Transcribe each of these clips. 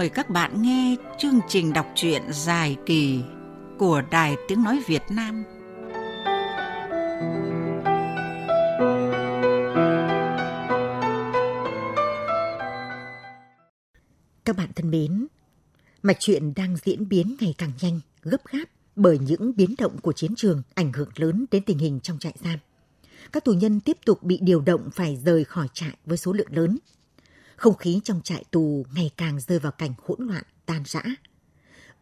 mời các bạn nghe chương trình đọc truyện dài kỳ của Đài Tiếng Nói Việt Nam. Các bạn thân mến, mạch chuyện đang diễn biến ngày càng nhanh, gấp gáp bởi những biến động của chiến trường ảnh hưởng lớn đến tình hình trong trại giam. Các tù nhân tiếp tục bị điều động phải rời khỏi trại với số lượng lớn. Không khí trong trại tù ngày càng rơi vào cảnh hỗn loạn, tan rã.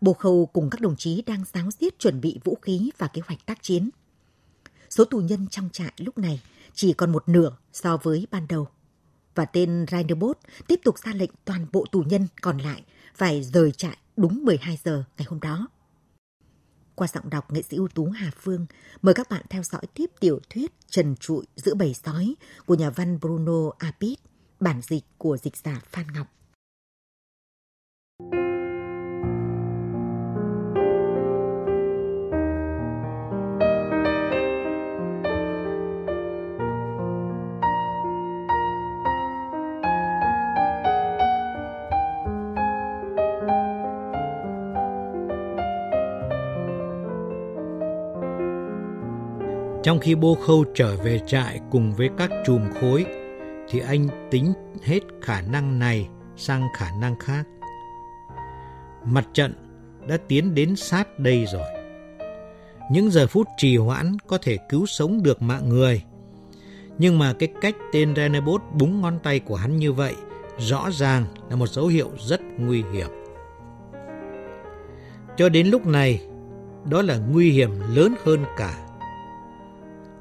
Bồ Khâu cùng các đồng chí đang giáo diết chuẩn bị vũ khí và kế hoạch tác chiến. Số tù nhân trong trại lúc này chỉ còn một nửa so với ban đầu. Và tên Rainerbos tiếp tục ra lệnh toàn bộ tù nhân còn lại phải rời trại đúng 12 giờ ngày hôm đó. Qua giọng đọc nghệ sĩ ưu tú Hà Phương, mời các bạn theo dõi tiếp tiểu thuyết Trần trụi giữa bầy sói của nhà văn Bruno Apit, bản dịch của dịch giả Phan Ngọc. Trong khi Bô Khâu trở về trại cùng với các chùm khối, thì anh tính hết khả năng này sang khả năng khác. Mặt trận đã tiến đến sát đây rồi. Những giờ phút trì hoãn có thể cứu sống được mạng người. Nhưng mà cái cách tên Renebot búng ngón tay của hắn như vậy rõ ràng là một dấu hiệu rất nguy hiểm. Cho đến lúc này, đó là nguy hiểm lớn hơn cả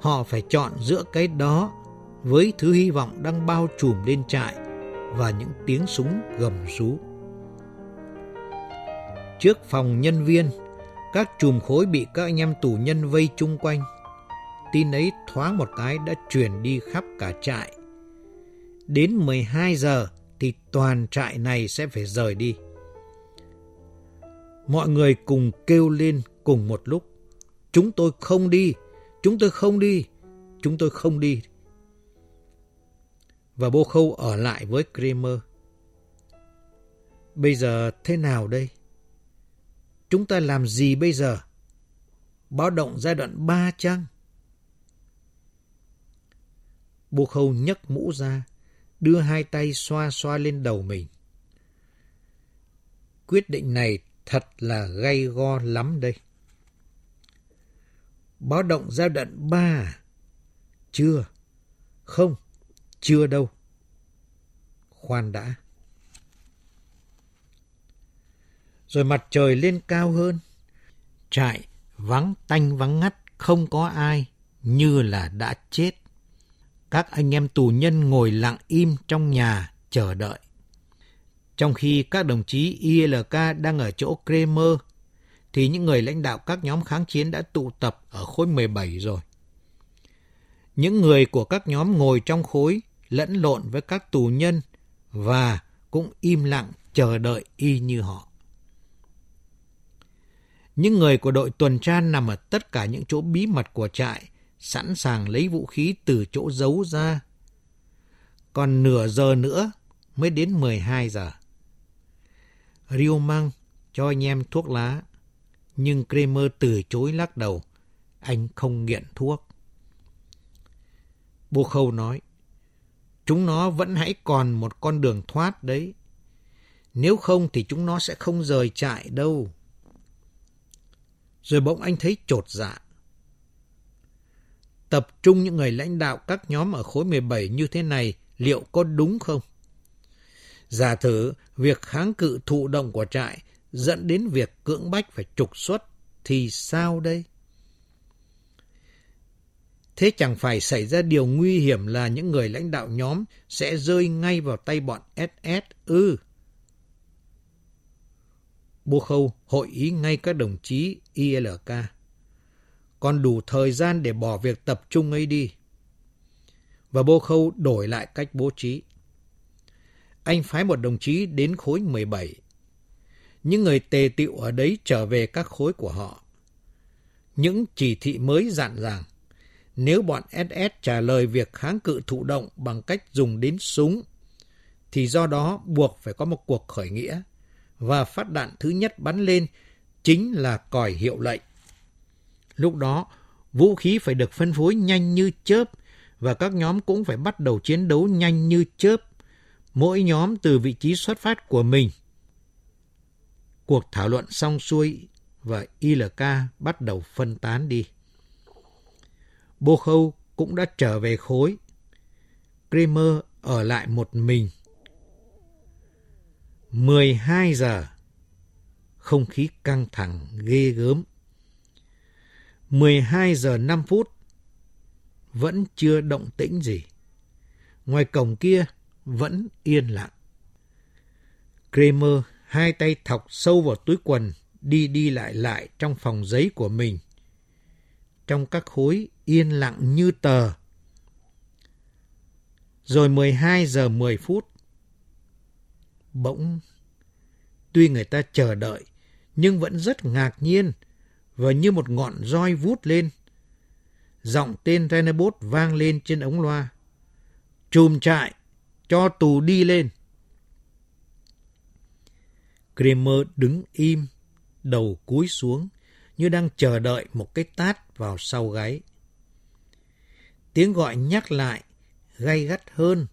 họ phải chọn giữa cái đó với thứ hy vọng đang bao trùm lên trại và những tiếng súng gầm rú. Trước phòng nhân viên, các chùm khối bị các anh em tù nhân vây chung quanh. Tin ấy thoáng một cái đã truyền đi khắp cả trại. Đến 12 giờ thì toàn trại này sẽ phải rời đi. Mọi người cùng kêu lên cùng một lúc. Chúng tôi không đi, Chúng tôi không đi, chúng tôi không đi. Và Bô Khâu ở lại với Kramer. Bây giờ thế nào đây? Chúng ta làm gì bây giờ? Báo động giai đoạn 3 chăng? Bô Khâu nhấc mũ ra, đưa hai tay xoa xoa lên đầu mình. Quyết định này thật là gay go lắm đây. Báo động giai đoạn 3 à? Chưa. Không, chưa đâu. Khoan đã. Rồi mặt trời lên cao hơn. Trại vắng tanh vắng ngắt, không có ai, như là đã chết. Các anh em tù nhân ngồi lặng im trong nhà, chờ đợi. Trong khi các đồng chí ILK đang ở chỗ Kremer, thì những người lãnh đạo các nhóm kháng chiến đã tụ tập ở khối 17 rồi. Những người của các nhóm ngồi trong khối lẫn lộn với các tù nhân và cũng im lặng chờ đợi y như họ. Những người của đội tuần tra nằm ở tất cả những chỗ bí mật của trại, sẵn sàng lấy vũ khí từ chỗ giấu ra. Còn nửa giờ nữa mới đến 12 giờ. Rio Mang cho anh em thuốc lá nhưng Kramer từ chối lắc đầu. Anh không nghiện thuốc. Bô Khâu nói, chúng nó vẫn hãy còn một con đường thoát đấy. Nếu không thì chúng nó sẽ không rời trại đâu. Rồi bỗng anh thấy trột dạ. Tập trung những người lãnh đạo các nhóm ở khối 17 như thế này, liệu có đúng không? Giả thử, việc kháng cự thụ động của trại dẫn đến việc cưỡng bách phải trục xuất thì sao đây? Thế chẳng phải xảy ra điều nguy hiểm là những người lãnh đạo nhóm sẽ rơi ngay vào tay bọn SS ư? Ừ. Bô Khâu hội ý ngay các đồng chí ILK. Còn đủ thời gian để bỏ việc tập trung ấy đi. Và Bô Khâu đổi lại cách bố trí. Anh phái một đồng chí đến khối 17 những người tề tiệu ở đấy trở về các khối của họ. Những chỉ thị mới dặn rằng, nếu bọn SS trả lời việc kháng cự thụ động bằng cách dùng đến súng, thì do đó buộc phải có một cuộc khởi nghĩa, và phát đạn thứ nhất bắn lên chính là còi hiệu lệnh. Lúc đó, vũ khí phải được phân phối nhanh như chớp và các nhóm cũng phải bắt đầu chiến đấu nhanh như chớp, mỗi nhóm từ vị trí xuất phát của mình. Cuộc thảo luận xong xuôi và ILK bắt đầu phân tán đi. Bô Khâu cũng đã trở về khối. Kramer ở lại một mình. 12 giờ. Không khí căng thẳng, ghê gớm. 12 giờ 5 phút. Vẫn chưa động tĩnh gì. Ngoài cổng kia vẫn yên lặng. Kramer hai tay thọc sâu vào túi quần, đi đi lại lại trong phòng giấy của mình. Trong các khối yên lặng như tờ. Rồi 12 giờ 10 phút. Bỗng, tuy người ta chờ đợi, nhưng vẫn rất ngạc nhiên và như một ngọn roi vút lên. Giọng tên Renabot vang lên trên ống loa. Chùm trại, cho tù đi lên. Kramer đứng im, đầu cúi xuống, như đang chờ đợi một cái tát vào sau gáy. Tiếng gọi nhắc lại, gay gắt hơn,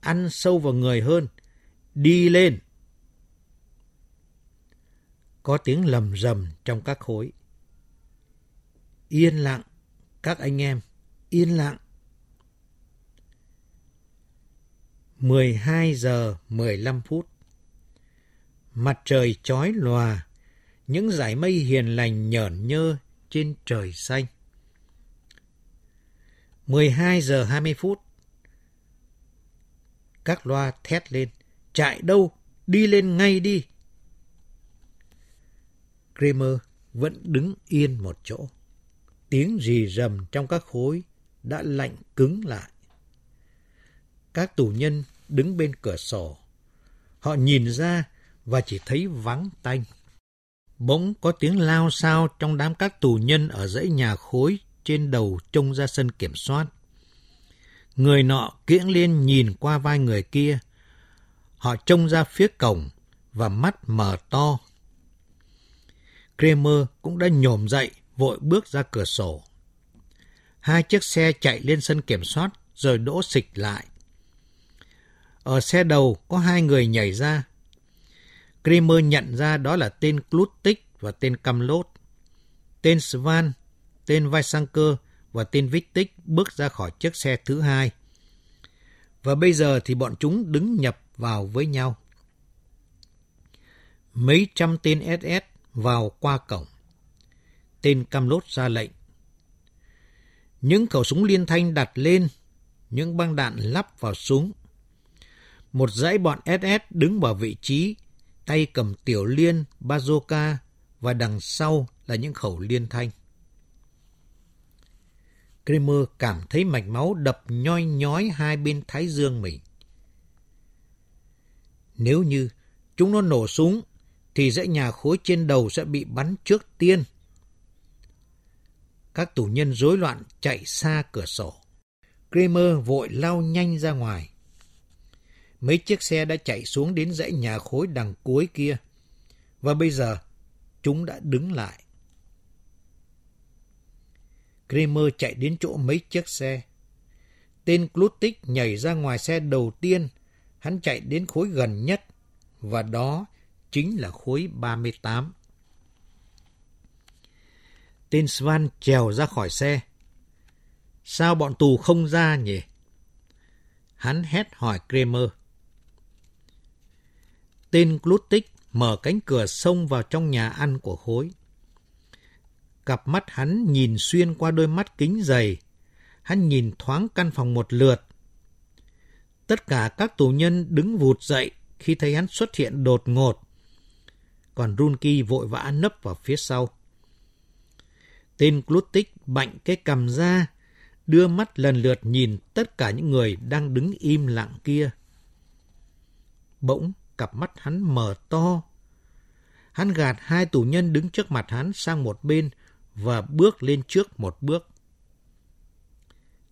ăn sâu vào người hơn. Đi lên! Có tiếng lầm rầm trong các khối. Yên lặng, các anh em, yên lặng. 12 giờ 15 phút. Mặt trời chói lòa, những dải mây hiền lành nhởn nhơ trên trời xanh. 12 giờ 20 phút. Các loa thét lên. Chạy đâu? Đi lên ngay đi. Kramer vẫn đứng yên một chỗ. Tiếng rì rầm trong các khối đã lạnh cứng lại. Các tù nhân đứng bên cửa sổ. Họ nhìn ra và chỉ thấy vắng tanh. Bỗng có tiếng lao sao trong đám các tù nhân ở dãy nhà khối trên đầu trông ra sân kiểm soát. Người nọ kiễng lên nhìn qua vai người kia. Họ trông ra phía cổng và mắt mở to. Kramer cũng đã nhổm dậy, vội bước ra cửa sổ. Hai chiếc xe chạy lên sân kiểm soát rồi đỗ xịch lại. Ở xe đầu có hai người nhảy ra. Kramer nhận ra đó là tên Klutik và tên Kamlot. Tên Svan, tên Vaisanker và tên Vitic bước ra khỏi chiếc xe thứ hai. Và bây giờ thì bọn chúng đứng nhập vào với nhau. Mấy trăm tên SS vào qua cổng. Tên Kamlot ra lệnh. Những khẩu súng liên thanh đặt lên, những băng đạn lắp vào súng. Một dãy bọn SS đứng vào vị trí, tay cầm tiểu liên, bazooka và đằng sau là những khẩu liên thanh. Kramer cảm thấy mạch máu đập nhoi nhói hai bên thái dương mình. Nếu như chúng nó nổ súng, thì dãy nhà khối trên đầu sẽ bị bắn trước tiên. Các tù nhân rối loạn chạy xa cửa sổ. Kramer vội lao nhanh ra ngoài. Mấy chiếc xe đã chạy xuống đến dãy nhà khối đằng cuối kia. Và bây giờ, chúng đã đứng lại. Kramer chạy đến chỗ mấy chiếc xe. Tên Klutik nhảy ra ngoài xe đầu tiên. Hắn chạy đến khối gần nhất. Và đó chính là khối 38. Tên Svan trèo ra khỏi xe. Sao bọn tù không ra nhỉ? Hắn hét hỏi Kramer. Tên Glutik mở cánh cửa xông vào trong nhà ăn của khối. Cặp mắt hắn nhìn xuyên qua đôi mắt kính dày. Hắn nhìn thoáng căn phòng một lượt. Tất cả các tù nhân đứng vụt dậy khi thấy hắn xuất hiện đột ngột. Còn Runki vội vã nấp vào phía sau. Tên Glutik bạnh cái cầm ra, đưa mắt lần lượt nhìn tất cả những người đang đứng im lặng kia. Bỗng, cặp mắt hắn mở to. Hắn gạt hai tù nhân đứng trước mặt hắn sang một bên và bước lên trước một bước.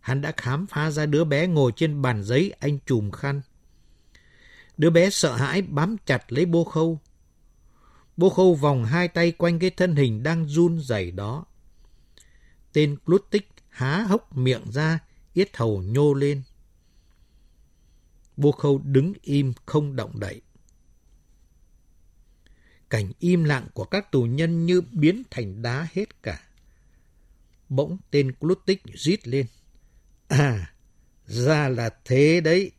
Hắn đã khám phá ra đứa bé ngồi trên bàn giấy anh chùm khăn. Đứa bé sợ hãi bám chặt lấy bô khâu. Bô khâu vòng hai tay quanh cái thân hình đang run rẩy đó. Tên Plutik há hốc miệng ra, yết hầu nhô lên. Bô khâu đứng im không động đậy. Cảnh im lặng của các tù nhân như biến thành đá hết cả. Bỗng tên Clutic rít lên. À, ra là thế đấy.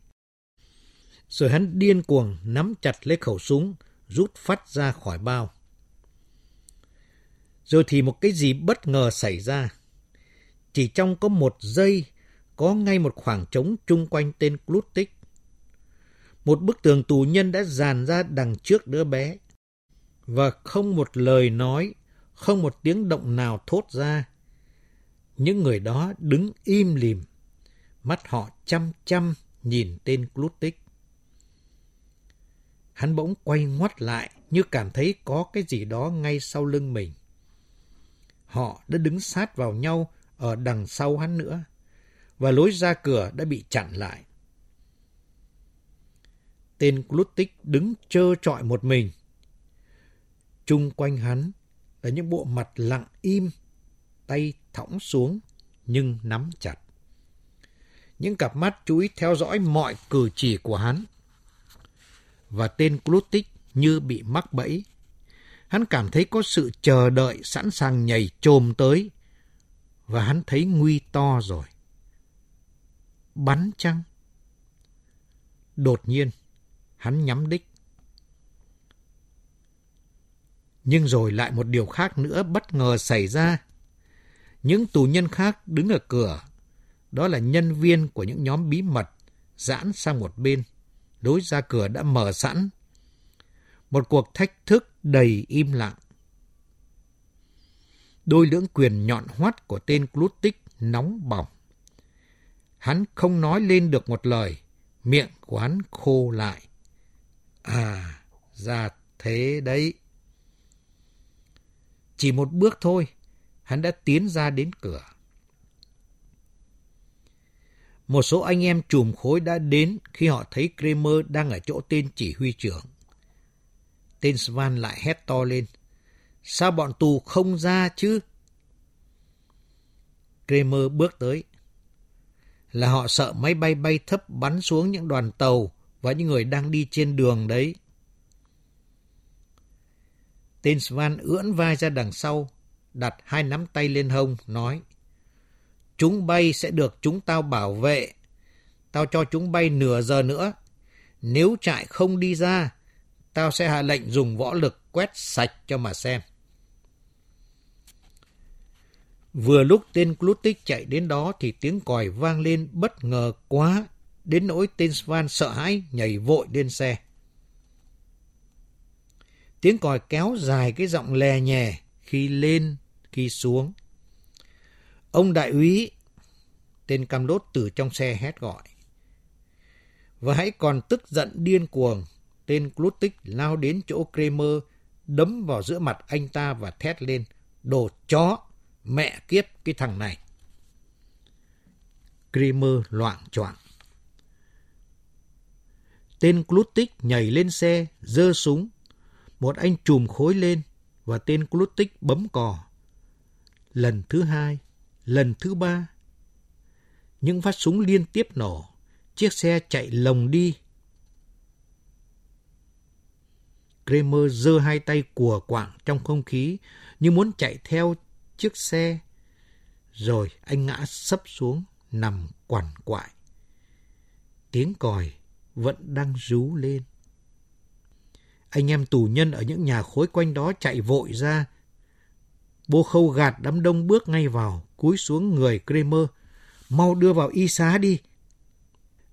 Rồi hắn điên cuồng nắm chặt lấy khẩu súng, rút phát ra khỏi bao. Rồi thì một cái gì bất ngờ xảy ra. Chỉ trong có một giây, có ngay một khoảng trống chung quanh tên Clutic. Một bức tường tù nhân đã dàn ra đằng trước đứa bé. Và không một lời nói, không một tiếng động nào thốt ra. Những người đó đứng im lìm, mắt họ chăm chăm nhìn tên Clutic. Hắn bỗng quay ngoắt lại như cảm thấy có cái gì đó ngay sau lưng mình. Họ đã đứng sát vào nhau ở đằng sau hắn nữa, và lối ra cửa đã bị chặn lại. Tên Clutic đứng trơ trọi một mình chung quanh hắn là những bộ mặt lặng im, tay thõng xuống nhưng nắm chặt. Những cặp mắt chú ý theo dõi mọi cử chỉ của hắn và tên Clutic như bị mắc bẫy. Hắn cảm thấy có sự chờ đợi sẵn sàng nhảy trồm tới và hắn thấy nguy to rồi. Bắn chăng? Đột nhiên, hắn nhắm đích. Nhưng rồi lại một điều khác nữa bất ngờ xảy ra. Những tù nhân khác đứng ở cửa, đó là nhân viên của những nhóm bí mật, giãn sang một bên lối ra cửa đã mở sẵn. Một cuộc thách thức đầy im lặng. Đôi lưỡng quyền nhọn hoắt của tên clutic nóng bỏng. Hắn không nói lên được một lời, miệng của hắn khô lại. À, ra thế đấy. Chỉ một bước thôi, hắn đã tiến ra đến cửa. Một số anh em trùm khối đã đến khi họ thấy Kramer đang ở chỗ tên chỉ huy trưởng. Tên Svan lại hét to lên. Sao bọn tù không ra chứ? Kramer bước tới. Là họ sợ máy bay bay thấp bắn xuống những đoàn tàu và những người đang đi trên đường đấy. Tên Svan ưỡn vai ra đằng sau, đặt hai nắm tay lên hông, nói. Chúng bay sẽ được chúng tao bảo vệ. Tao cho chúng bay nửa giờ nữa. Nếu trại không đi ra, tao sẽ hạ lệnh dùng võ lực quét sạch cho mà xem. Vừa lúc tên Klutik chạy đến đó thì tiếng còi vang lên bất ngờ quá, đến nỗi tên Svan sợ hãi nhảy vội lên xe. Tiếng còi kéo dài cái giọng lè nhè khi lên, khi xuống. Ông đại úy, tên cam đốt từ trong xe hét gọi. Và hãy còn tức giận điên cuồng, tên Clutic lao đến chỗ Kramer, đấm vào giữa mặt anh ta và thét lên, đồ chó, mẹ kiếp cái thằng này. Kramer loạn choạng. Tên Clutic nhảy lên xe, giơ súng. Một anh chùm khối lên và tên Klutik bấm cò. Lần thứ hai, Lần thứ ba, những phát súng liên tiếp nổ, chiếc xe chạy lồng đi. Kramer giơ hai tay của quạng trong không khí như muốn chạy theo chiếc xe. Rồi anh ngã sấp xuống, nằm quằn quại. Tiếng còi vẫn đang rú lên. Anh em tù nhân ở những nhà khối quanh đó chạy vội ra. Bô khâu gạt đám đông bước ngay vào, cúi xuống người Kramer. Mau đưa vào y xá đi.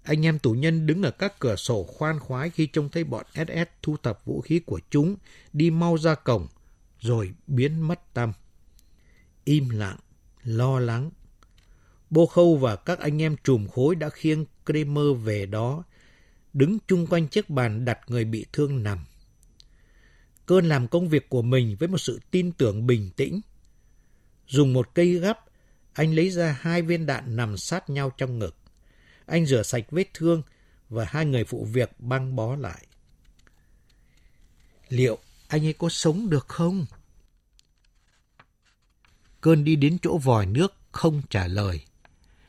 Anh em tù nhân đứng ở các cửa sổ khoan khoái khi trông thấy bọn SS thu thập vũ khí của chúng, đi mau ra cổng, rồi biến mất tâm. Im lặng, lo lắng. Bô Khâu và các anh em trùm khối đã khiêng Kramer về đó, đứng chung quanh chiếc bàn đặt người bị thương nằm. Cơn làm công việc của mình với một sự tin tưởng bình tĩnh. Dùng một cây gắp, anh lấy ra hai viên đạn nằm sát nhau trong ngực. Anh rửa sạch vết thương và hai người phụ việc băng bó lại. Liệu anh ấy có sống được không? Cơn đi đến chỗ vòi nước không trả lời.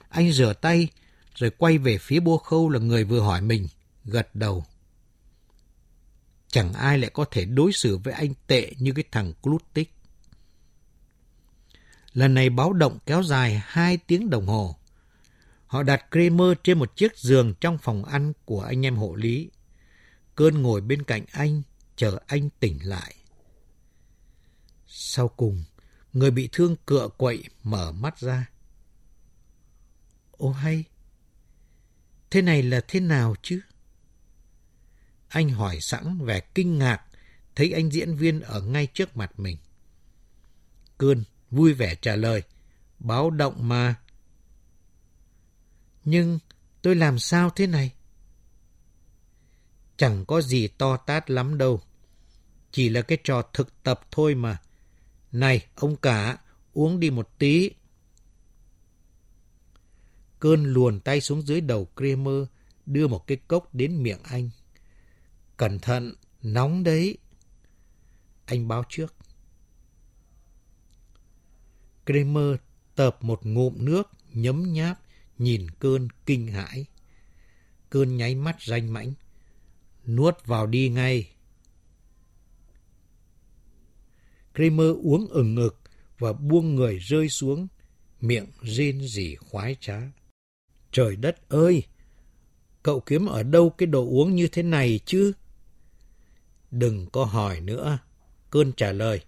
Anh rửa tay rồi quay về phía bô khâu là người vừa hỏi mình, gật đầu. Chẳng ai lại có thể đối xử với anh tệ như cái thằng Clutic. Lần này báo động kéo dài hai tiếng đồng hồ. Họ đặt Kramer trên một chiếc giường trong phòng ăn của anh em hộ lý. Cơn ngồi bên cạnh anh, chờ anh tỉnh lại. Sau cùng, người bị thương cựa quậy mở mắt ra. Ô hay, thế này là thế nào chứ? Anh hỏi sẵn vẻ kinh ngạc, thấy anh diễn viên ở ngay trước mặt mình. Cơn vui vẻ trả lời, báo động mà. Nhưng tôi làm sao thế này? Chẳng có gì to tát lắm đâu. Chỉ là cái trò thực tập thôi mà. Này, ông cả, uống đi một tí. Cơn luồn tay xuống dưới đầu Kramer, đưa một cái cốc đến miệng anh. Cẩn thận, nóng đấy. Anh báo trước. Kramer tập một ngụm nước, nhấm nháp, nhìn cơn kinh hãi. Cơn nháy mắt ranh mãnh. Nuốt vào đi ngay. Kramer uống ừng ngực và buông người rơi xuống, miệng rên rỉ khoái trá. Trời đất ơi! Cậu kiếm ở đâu cái đồ uống như thế này chứ? Đừng có hỏi nữa. Cơn trả lời.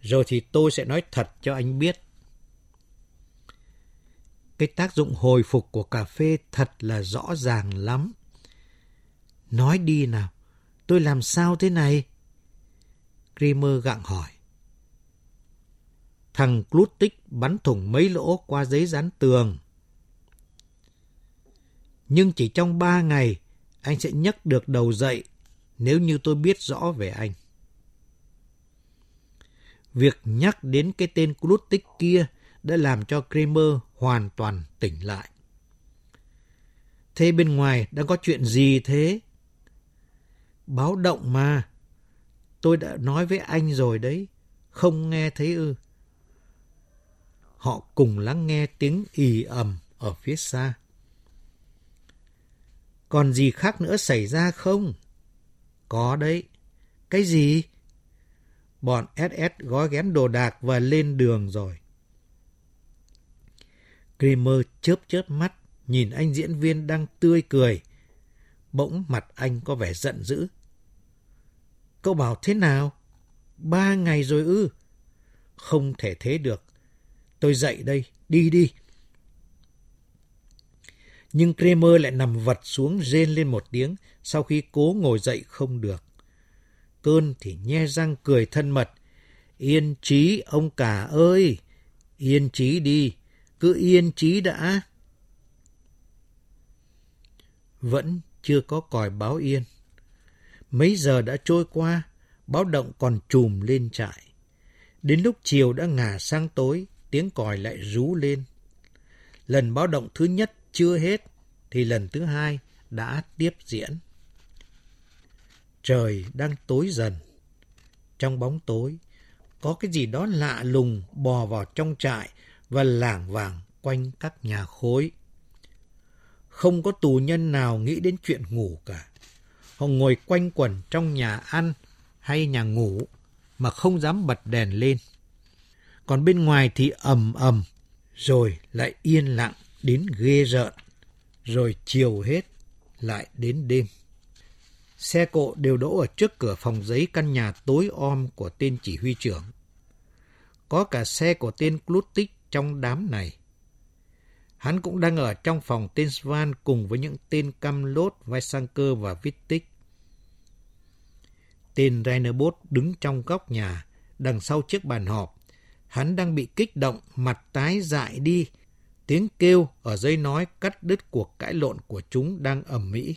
Rồi thì tôi sẽ nói thật cho anh biết. Cái tác dụng hồi phục của cà phê thật là rõ ràng lắm. Nói đi nào, tôi làm sao thế này? Kramer gặng hỏi. Thằng Clutic bắn thủng mấy lỗ qua giấy dán tường. Nhưng chỉ trong ba ngày, anh sẽ nhấc được đầu dậy nếu như tôi biết rõ về anh. Việc nhắc đến cái tên Klutik kia đã làm cho Kramer hoàn toàn tỉnh lại. Thế bên ngoài đã có chuyện gì thế? Báo động mà. Tôi đã nói với anh rồi đấy. Không nghe thấy ư. Họ cùng lắng nghe tiếng ì ầm ở phía xa. Còn gì khác nữa xảy ra không? Có đấy. Cái gì? Bọn SS gói ghém đồ đạc và lên đường rồi. Kramer chớp chớp mắt, nhìn anh diễn viên đang tươi cười. Bỗng mặt anh có vẻ giận dữ. Cậu bảo thế nào? Ba ngày rồi ư? Không thể thế được. Tôi dậy đây, đi đi. Nhưng Kramer lại nằm vật xuống rên lên một tiếng sau khi cố ngồi dậy không được. Cơn thì nhe răng cười thân mật. Yên trí ông cả ơi! Yên trí đi, cứ yên trí đã. Vẫn chưa có còi báo yên. Mấy giờ đã trôi qua, báo động còn trùm lên trại. Đến lúc chiều đã ngả sang tối, tiếng còi lại rú lên. Lần báo động thứ nhất chưa hết, thì lần thứ hai đã tiếp diễn. Trời đang tối dần. Trong bóng tối, có cái gì đó lạ lùng bò vào trong trại và lảng vảng quanh các nhà khối. Không có tù nhân nào nghĩ đến chuyện ngủ cả. Họ ngồi quanh quẩn trong nhà ăn hay nhà ngủ mà không dám bật đèn lên. Còn bên ngoài thì ầm ầm, rồi lại yên lặng đến ghê rợn, rồi chiều hết, lại đến đêm. Xe cộ đều đỗ ở trước cửa phòng giấy căn nhà tối om của tên chỉ huy trưởng. Có cả xe của tên Klutik trong đám này. Hắn cũng đang ở trong phòng tên Svan cùng với những tên Camlot, Vaisanker và Vittik. Tên Rainerbos đứng trong góc nhà, đằng sau chiếc bàn họp. Hắn đang bị kích động, mặt tái dại đi. Tiếng kêu ở dây nói cắt đứt cuộc cãi lộn của chúng đang ầm mỹ.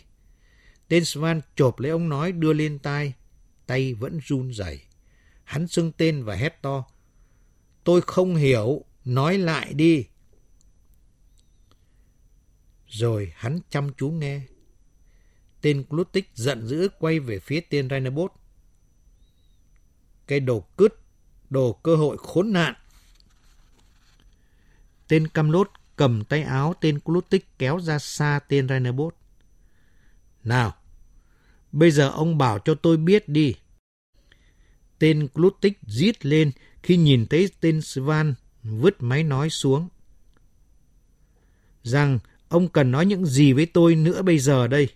Tên Svan chộp lấy ông nói đưa lên tai, tay vẫn run rẩy. Hắn xưng tên và hét to. Tôi không hiểu, nói lại đi. Rồi hắn chăm chú nghe. Tên Clutic giận dữ quay về phía tên Rainerbos. cái đồ cứt, đồ cơ hội khốn nạn. Tên camlot cầm tay áo tên Klutik kéo ra xa tên Rainerbos. Nào, bây giờ ông bảo cho tôi biết đi. Tên Klutik rít lên khi nhìn thấy tên Svan vứt máy nói xuống. Rằng ông cần nói những gì với tôi nữa bây giờ đây?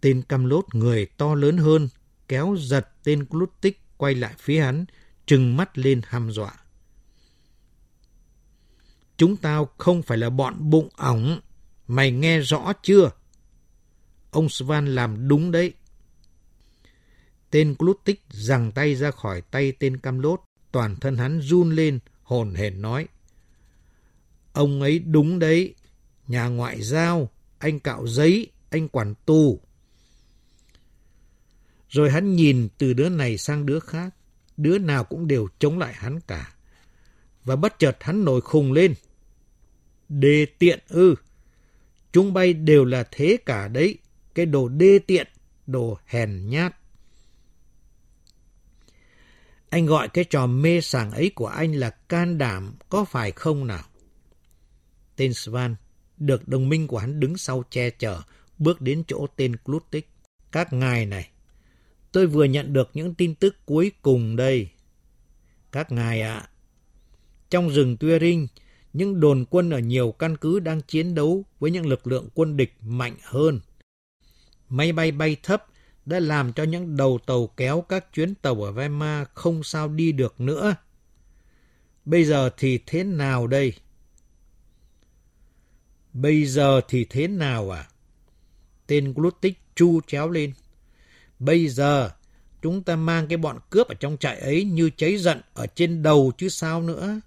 Tên cam lốt người to lớn hơn, kéo giật tên Klutik quay lại phía hắn, trừng mắt lên hăm dọa. Chúng tao không phải là bọn bụng ỏng. Mày nghe rõ chưa? Ông Svan làm đúng đấy. Tên Glutik giằng tay ra khỏi tay tên cam lốt. Toàn thân hắn run lên, hồn hển nói. Ông ấy đúng đấy. Nhà ngoại giao, anh cạo giấy, anh quản tù. Rồi hắn nhìn từ đứa này sang đứa khác. Đứa nào cũng đều chống lại hắn cả. Và bất chợt hắn nổi khùng lên. Đê tiện ư. Chúng bay đều là thế cả đấy. Cái đồ đê tiện, đồ hèn nhát. Anh gọi cái trò mê sảng ấy của anh là can đảm, có phải không nào? Tên Svan được đồng minh của hắn đứng sau che chở, bước đến chỗ tên Klutik. Các ngài này, tôi vừa nhận được những tin tức cuối cùng đây. Các ngài ạ, trong rừng Tuering, những đồn quân ở nhiều căn cứ đang chiến đấu với những lực lượng quân địch mạnh hơn. Máy bay bay thấp đã làm cho những đầu tàu kéo các chuyến tàu ở Weimar không sao đi được nữa. Bây giờ thì thế nào đây? Bây giờ thì thế nào à? Tên Glutik chu chéo lên. Bây giờ, chúng ta mang cái bọn cướp ở trong trại ấy như cháy giận ở trên đầu chứ sao nữa.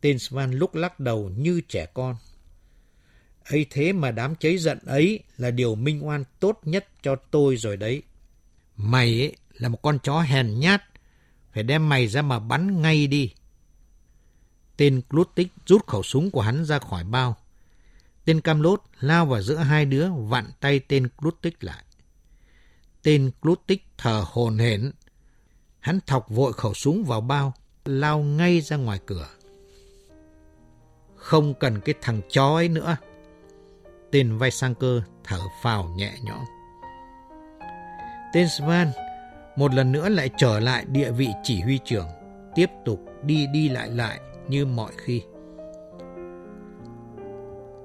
Tên Svan lúc lắc đầu như trẻ con. ấy thế mà đám cháy giận ấy là điều minh oan tốt nhất cho tôi rồi đấy. Mày ấy là một con chó hèn nhát, phải đem mày ra mà bắn ngay đi. Tên Clutic rút khẩu súng của hắn ra khỏi bao. Tên Cam Lốt lao vào giữa hai đứa vặn tay tên Clutic lại. Tên Clutic thở hồn hển. Hắn thọc vội khẩu súng vào bao, lao ngay ra ngoài cửa. Không cần cái thằng chó ấy nữa. Tên vai sang cơ thở phào nhẹ nhõm. Tên Svan một lần nữa lại trở lại địa vị chỉ huy trưởng, tiếp tục đi đi lại lại như mọi khi.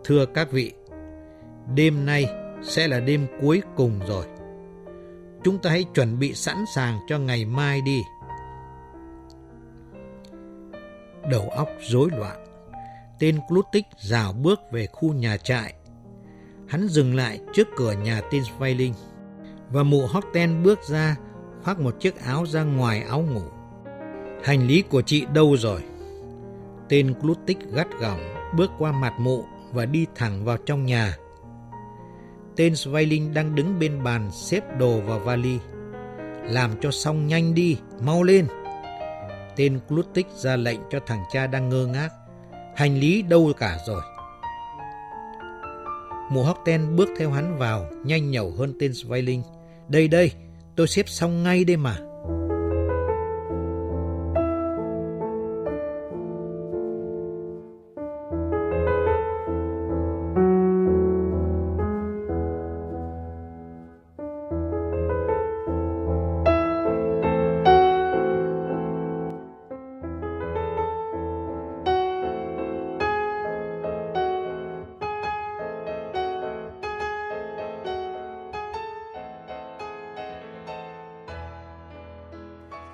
Thưa các vị, đêm nay sẽ là đêm cuối cùng rồi. Chúng ta hãy chuẩn bị sẵn sàng cho ngày mai đi. Đầu óc rối loạn, tên Clutic rào bước về khu nhà trại. Hắn dừng lại trước cửa nhà tên Sveiling và mụ Horten bước ra khoác một chiếc áo ra ngoài áo ngủ. Hành lý của chị đâu rồi? Tên Clutic gắt gỏng bước qua mặt mụ và đi thẳng vào trong nhà. Tên Sveiling đang đứng bên bàn xếp đồ vào vali. Làm cho xong nhanh đi, mau lên. Tên Clutic ra lệnh cho thằng cha đang ngơ ngác. Hành lý đâu cả rồi? Mùa hóc ten bước theo hắn vào, nhanh nhẩu hơn tên Sveiling. Đây đây, tôi xếp xong ngay đây mà.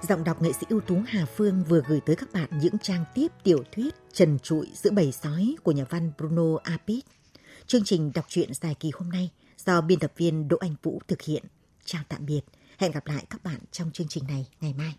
Giọng đọc nghệ sĩ ưu tú Hà Phương vừa gửi tới các bạn những trang tiếp tiểu thuyết trần trụi giữa bầy sói của nhà văn Bruno Apit. Chương trình đọc truyện dài kỳ hôm nay do biên tập viên Đỗ Anh Vũ thực hiện. Chào tạm biệt, hẹn gặp lại các bạn trong chương trình này ngày mai.